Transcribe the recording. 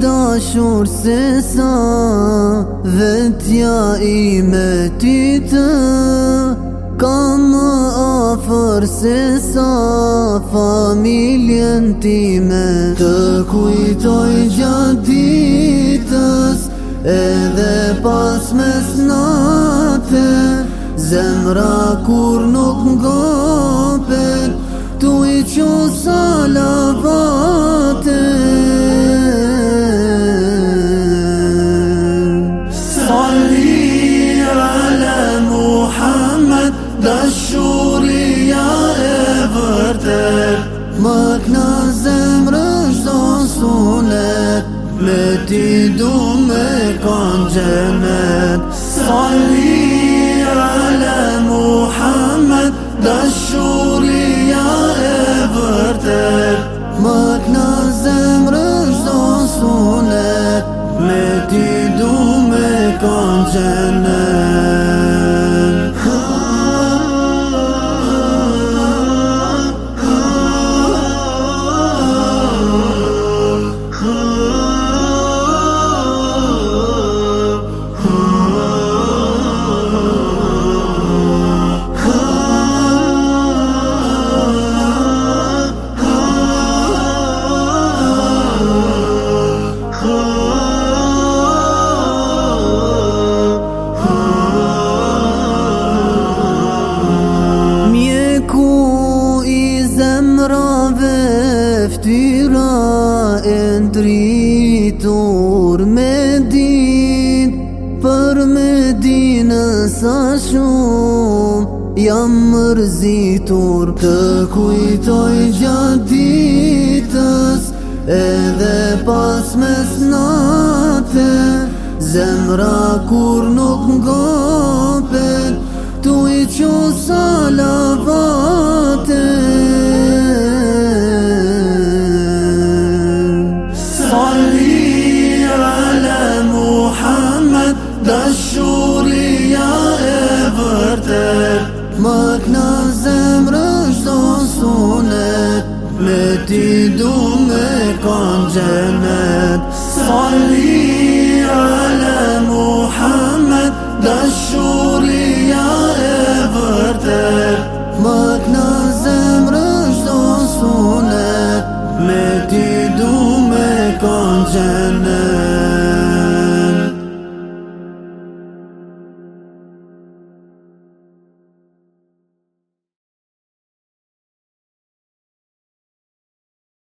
dashur se sa Vetja i me ty të Ka më afer se sa Familjen ti me të kujtoj gjatë ditës Edhe pas mes nate Zemra kur nuk ngon Dashuria e vërtet Më këna zemrë shdo sunet Me ti du me kanë gjenet Salli ale Muhammed Dashuria e vërtet Më këna zemrë shdo sunet Me ti du me kanë gjenet tyra e ndritur me din Për me dinë sa shumë jam mërzitur Të kujtoj gjatë ditës edhe pas mes nate Zemra kur nuk ngon Dashuria e vërtet Më këna zemrë shto sune Me ti du me kanë gjenet Sali